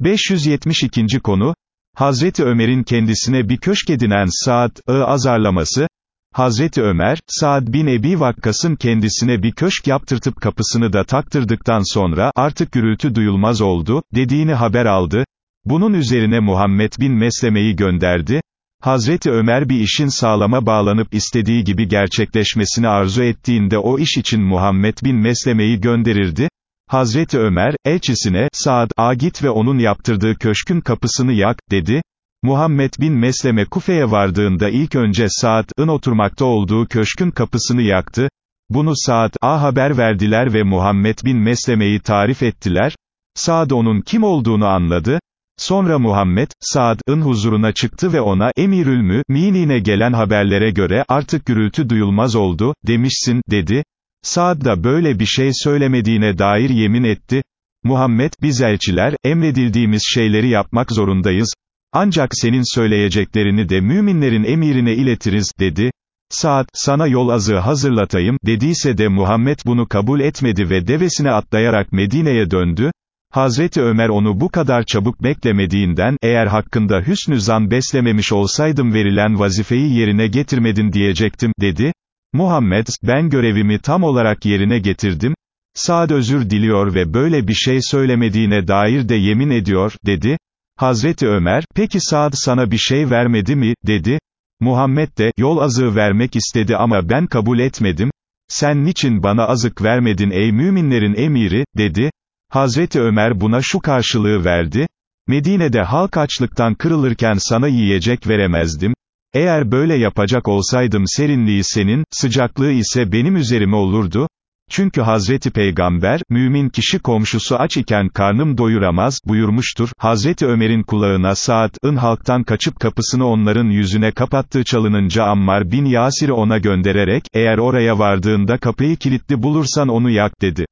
572. konu, Hazreti Ömer'in kendisine bir köşk edinen Saad'ı azarlaması, Hazreti Ömer, Saad bin Ebi Vakkas'ın kendisine bir köşk yaptırtıp kapısını da taktırdıktan sonra, artık gürültü duyulmaz oldu, dediğini haber aldı, bunun üzerine Muhammed bin Mesleme'yi gönderdi, Hazreti Ömer bir işin sağlama bağlanıp istediği gibi gerçekleşmesini arzu ettiğinde o iş için Muhammed bin Mesleme'yi gönderirdi, Hazreti Ömer, elçisine, Saad, a git ve onun yaptırdığı köşkün kapısını yak, dedi. Muhammed bin Mesleme Kufe'ye vardığında ilk önce Saad'ın oturmakta olduğu köşkün kapısını yaktı. Bunu Saad'a haber verdiler ve Muhammed bin Mesleme'yi tarif ettiler. Saad onun kim olduğunu anladı. Sonra Muhammed, Saad'ın huzuruna çıktı ve ona, Emirül Mü'minine gelen haberlere göre, artık gürültü duyulmaz oldu, demişsin, dedi. Saad da böyle bir şey söylemediğine dair yemin etti. Muhammed, biz elçiler, emredildiğimiz şeyleri yapmak zorundayız. Ancak senin söyleyeceklerini de müminlerin emirine iletiriz, dedi. Saad, sana yol azığı hazırlatayım, dediyse de Muhammed bunu kabul etmedi ve devesine atlayarak Medine'ye döndü. Hazreti Ömer onu bu kadar çabuk beklemediğinden, eğer hakkında hüsnü zan beslememiş olsaydım verilen vazifeyi yerine getirmedin diyecektim, dedi. Muhammed, ben görevimi tam olarak yerine getirdim, Saad özür diliyor ve böyle bir şey söylemediğine dair de yemin ediyor, dedi. Hazreti Ömer, peki Saad sana bir şey vermedi mi, dedi. Muhammed de, yol azığı vermek istedi ama ben kabul etmedim. Sen niçin bana azık vermedin ey müminlerin emiri, dedi. Hazreti Ömer buna şu karşılığı verdi. Medine'de halk açlıktan kırılırken sana yiyecek veremezdim. Eğer böyle yapacak olsaydım serinliği senin, sıcaklığı ise benim üzerime olurdu. Çünkü Hazreti Peygamber, mümin kişi komşusu aç iken karnım doyuramaz, buyurmuştur. Hazreti Ömer'in kulağına Saad'ın halktan kaçıp kapısını onların yüzüne kapattığı çalınınca Ammar bin Yasir'i ona göndererek, eğer oraya vardığında kapıyı kilitli bulursan onu yak dedi.